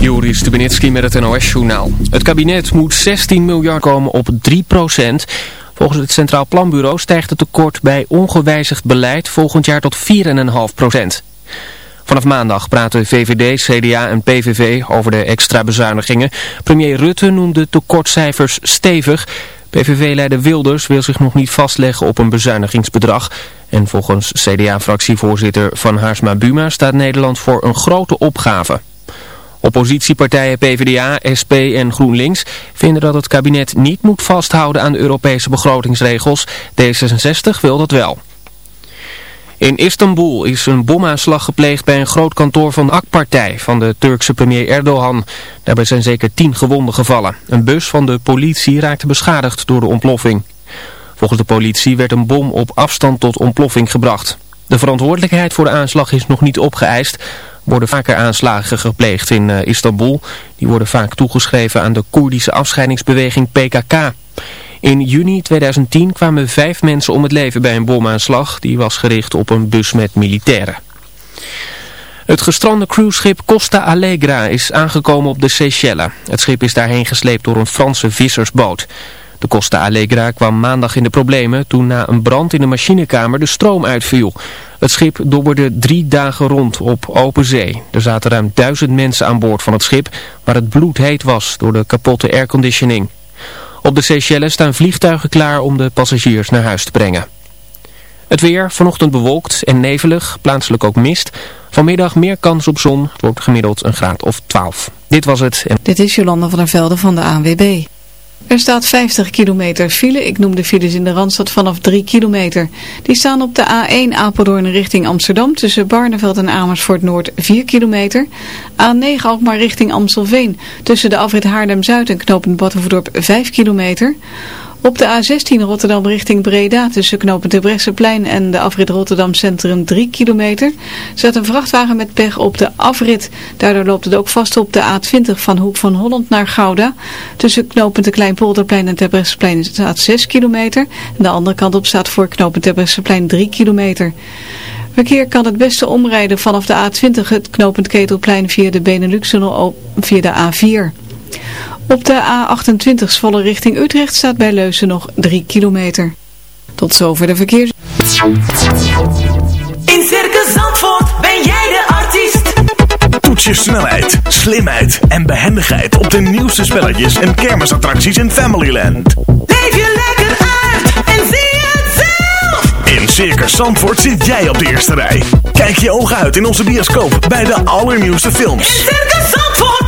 Joris Stubenitski met het NOS-journaal. Het kabinet moet 16 miljard komen op 3% Volgens het Centraal Planbureau stijgt het tekort bij ongewijzigd beleid volgend jaar tot 4,5% Vanaf maandag praten VVD, CDA en PVV over de extra bezuinigingen. Premier Rutte noemde tekortcijfers stevig. PVV-leider Wilders wil zich nog niet vastleggen op een bezuinigingsbedrag. En volgens CDA-fractievoorzitter Van Haarsma Buma staat Nederland voor een grote opgave. Oppositiepartijen PvdA, SP en GroenLinks vinden dat het kabinet niet moet vasthouden aan de Europese begrotingsregels. D66 wil dat wel. In Istanbul is een bomaanslag gepleegd bij een groot kantoor van de AK-partij van de Turkse premier Erdogan. Daarbij zijn zeker tien gewonden gevallen. Een bus van de politie raakte beschadigd door de ontploffing. Volgens de politie werd een bom op afstand tot ontploffing gebracht. De verantwoordelijkheid voor de aanslag is nog niet opgeëist worden vaker aanslagen gepleegd in uh, Istanbul. Die worden vaak toegeschreven aan de Koerdische afscheidingsbeweging PKK. In juni 2010 kwamen vijf mensen om het leven bij een bomaanslag. Die was gericht op een bus met militairen. Het gestrande cruiseschip Costa Allegra is aangekomen op de Seychelles. Het schip is daarheen gesleept door een Franse vissersboot. De Costa Allegra kwam maandag in de problemen toen na een brand in de machinekamer de stroom uitviel. Het schip dobberde drie dagen rond op open zee. Er zaten ruim duizend mensen aan boord van het schip waar het bloedheet was door de kapotte airconditioning. Op de Seychelles staan vliegtuigen klaar om de passagiers naar huis te brengen. Het weer, vanochtend bewolkt en nevelig, plaatselijk ook mist. Vanmiddag meer kans op zon, het wordt gemiddeld een graad of 12. Dit was het. Dit is Jolanda van der Velde van de ANWB. Er staat 50 kilometer file. Ik noem de files in de Randstad vanaf 3 kilometer. Die staan op de A1 Apeldoorn richting Amsterdam tussen Barneveld en Amersfoort Noord 4 kilometer. A9 Alkmaar richting Amstelveen tussen de afrit Haarlem-Zuid en knooppunt Battenverdorp 5 kilometer. Op de A16 Rotterdam richting Breda tussen knooppunt de Bresseplein en de afrit Rotterdam Centrum 3 kilometer zat een vrachtwagen met pech op de afrit. Daardoor loopt het ook vast op de A20 van Hoek van Holland naar Gouda. Tussen knooppunt de Kleinpolderplein en Terbrechtseplein staat 6 kilometer. En de andere kant op staat voor knooppunt Terbrechtseplein 3 kilometer. Verkeer kan het beste omrijden vanaf de A20 het knooppunt Ketelplein via de Benelux-tunnel via de A4. Op de A28 volle richting Utrecht staat bij Leusen nog 3 kilometer. Tot zover de verkeers. In Circus Zandvoort ben jij de artiest. Toets je snelheid, slimheid en behendigheid op de nieuwste spelletjes en kermisattracties in Familyland. Leef je lekker uit en zie het zelf. In Circus Zandvoort zit jij op de eerste rij. Kijk je ogen uit in onze bioscoop bij de allernieuwste films. In Circus Zandvoort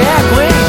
Yeah, when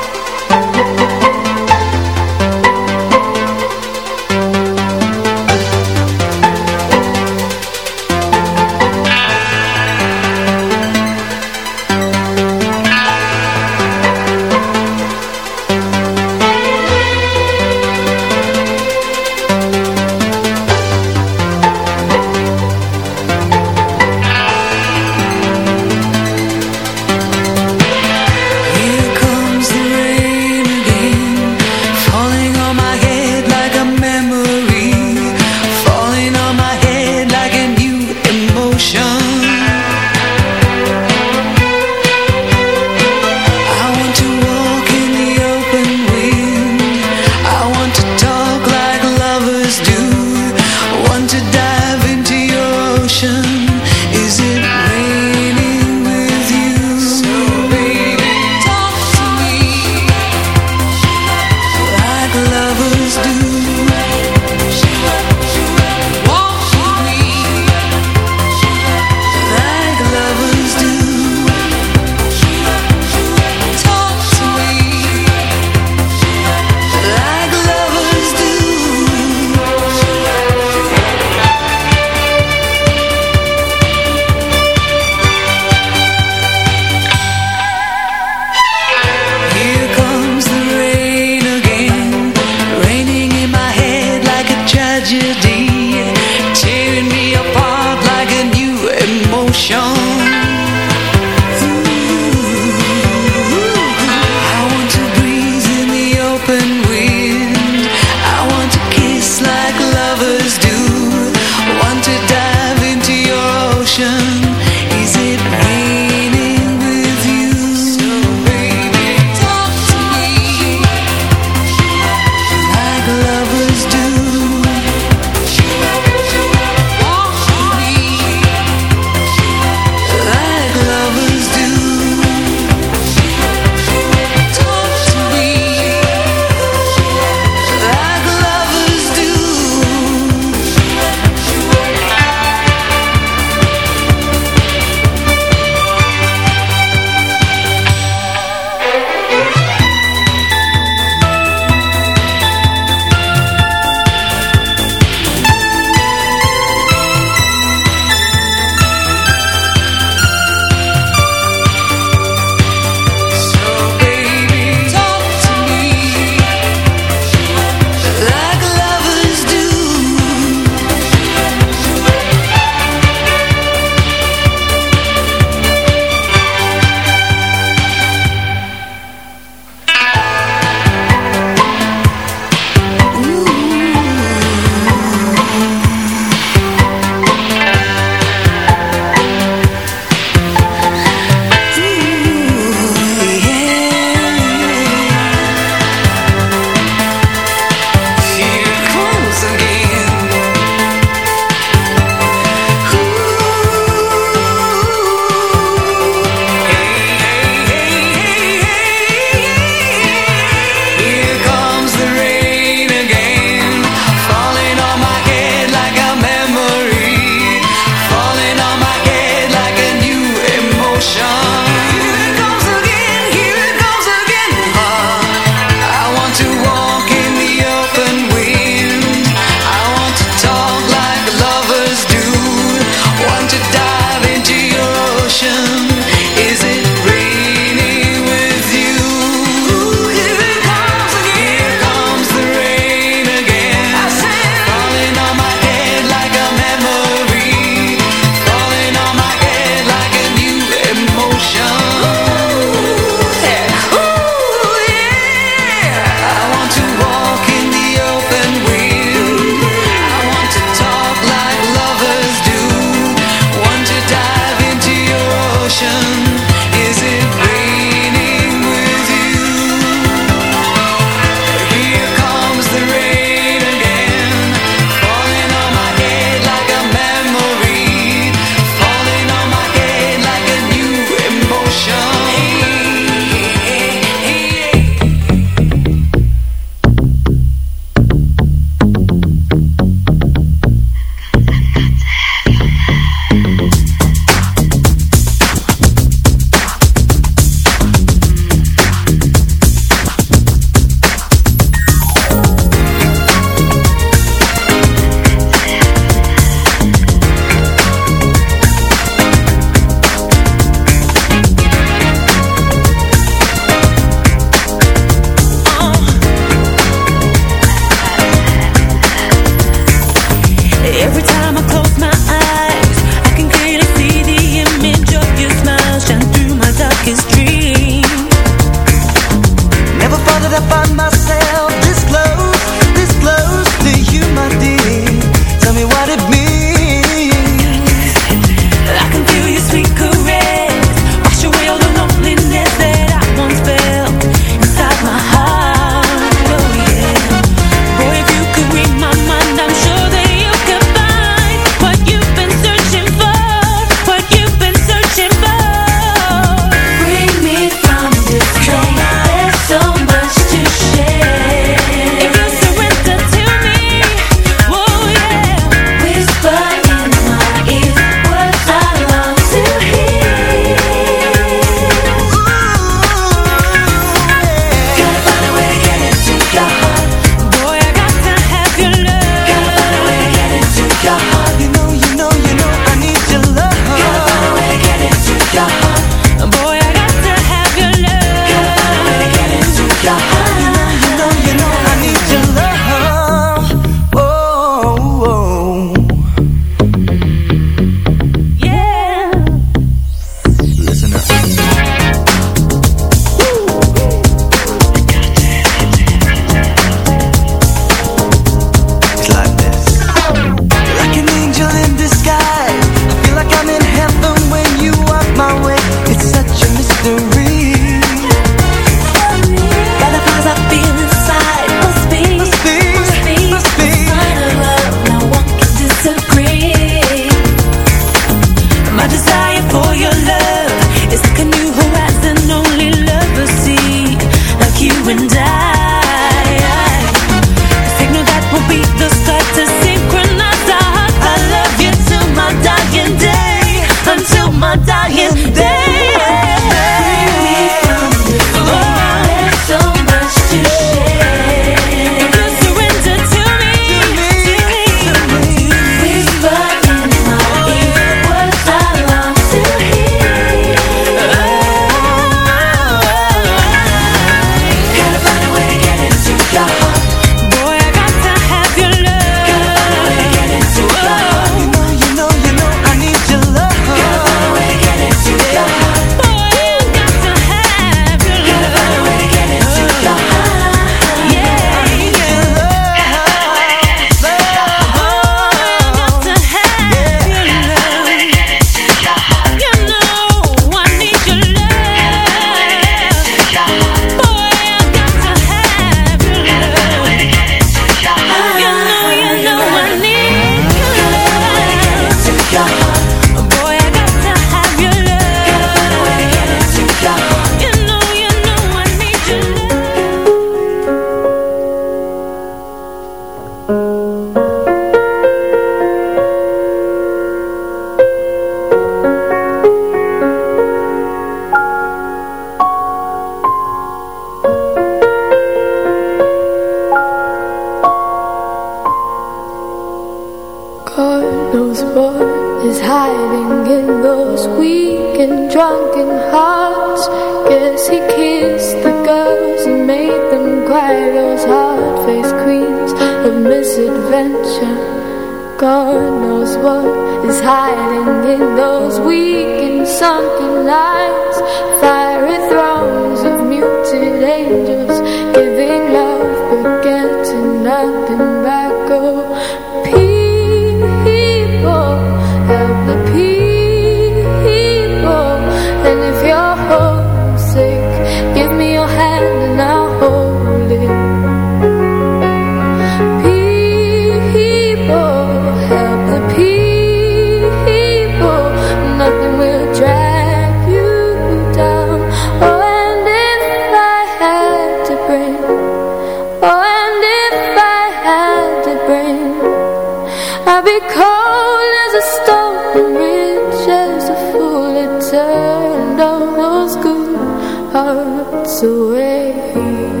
hearts away.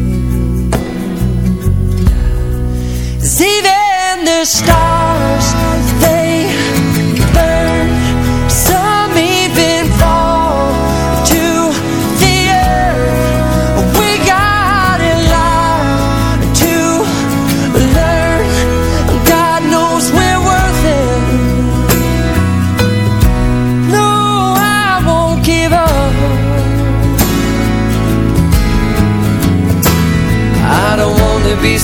the stars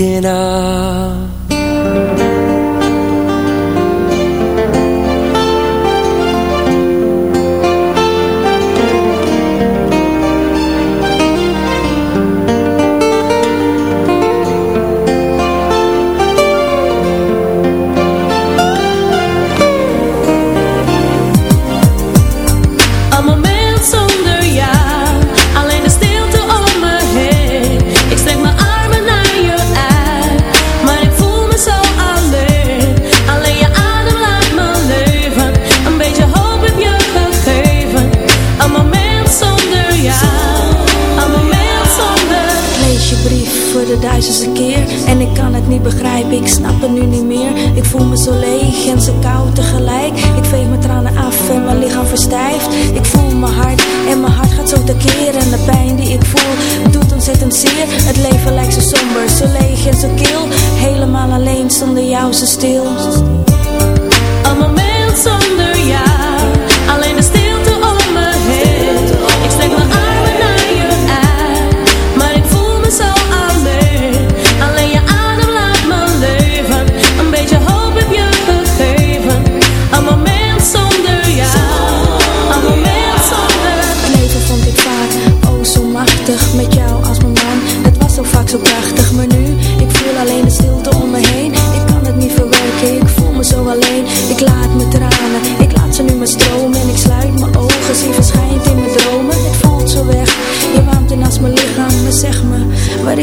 waking up. Alleen, zonder jou zo stil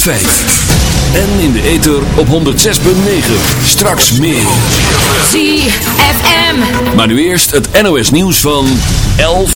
En in de ether op 106.9. Straks meer. ZFM. Maar nu eerst het NOS nieuws van 11.